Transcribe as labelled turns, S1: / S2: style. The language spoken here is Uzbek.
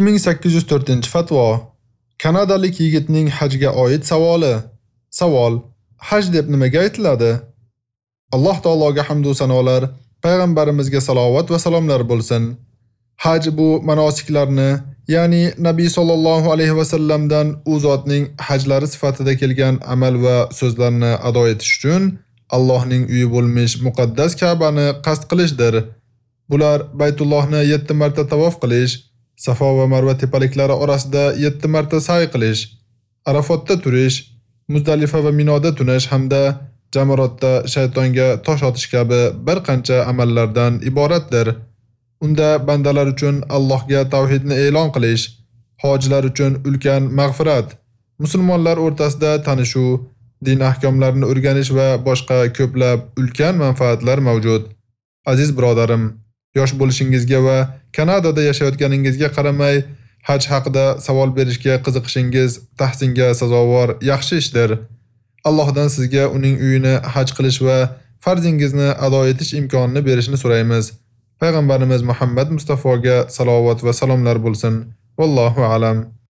S1: 2804-fatvo. Kanadalik yigitning hajga oid savoli. Savol: Haj deb nimaga aytiladi? Alloh taologa hamd va sanolar, payg'ambarimizga salovat va salomlar bo'lsin. Haj bu manosiklarni, ya'ni Nabiy sollallohu alayhi va sallamdan u zotning hajlari sifatida kelgan amal va so'zlarni ado etish uchun Allohning uyi bo'lmish muqaddas Ka'bani qasd qilishdir. Bular Baytullohni 7 marta tavof qilish, Safo va Marva tepaliklari orasida 7 marta sa'y qilish, Arafotda turish, Muzdalifa va Minoda tunash hamda Jamarotda shaytonga tosh otish kabi bir qancha amallardan iboratdir. Unda bandalar uchun Allohga tavhidni e'lon qilish, hojilar uchun ulkan mag'firat, musulmonlar o'rtasida tanishuv, din ahkomlarini o'rganish va boshqa ko'plab ulkan manfaatlar mavjud. Aziz birodarim, yosh bo'lishingizga va Kanadada yashayotganingizga qaramay, haj haqida savol berishga qiziqishingiz tahsinga sazovor yaxshi ishdir. Allohdan sizga uning uyini haj qilish va farzingizni ado etish imkonini berishni so'raymiz. Payg'ambarimiz Muhammad Mustafoga salovat va salomlar bo'lsin. Vallohu alam.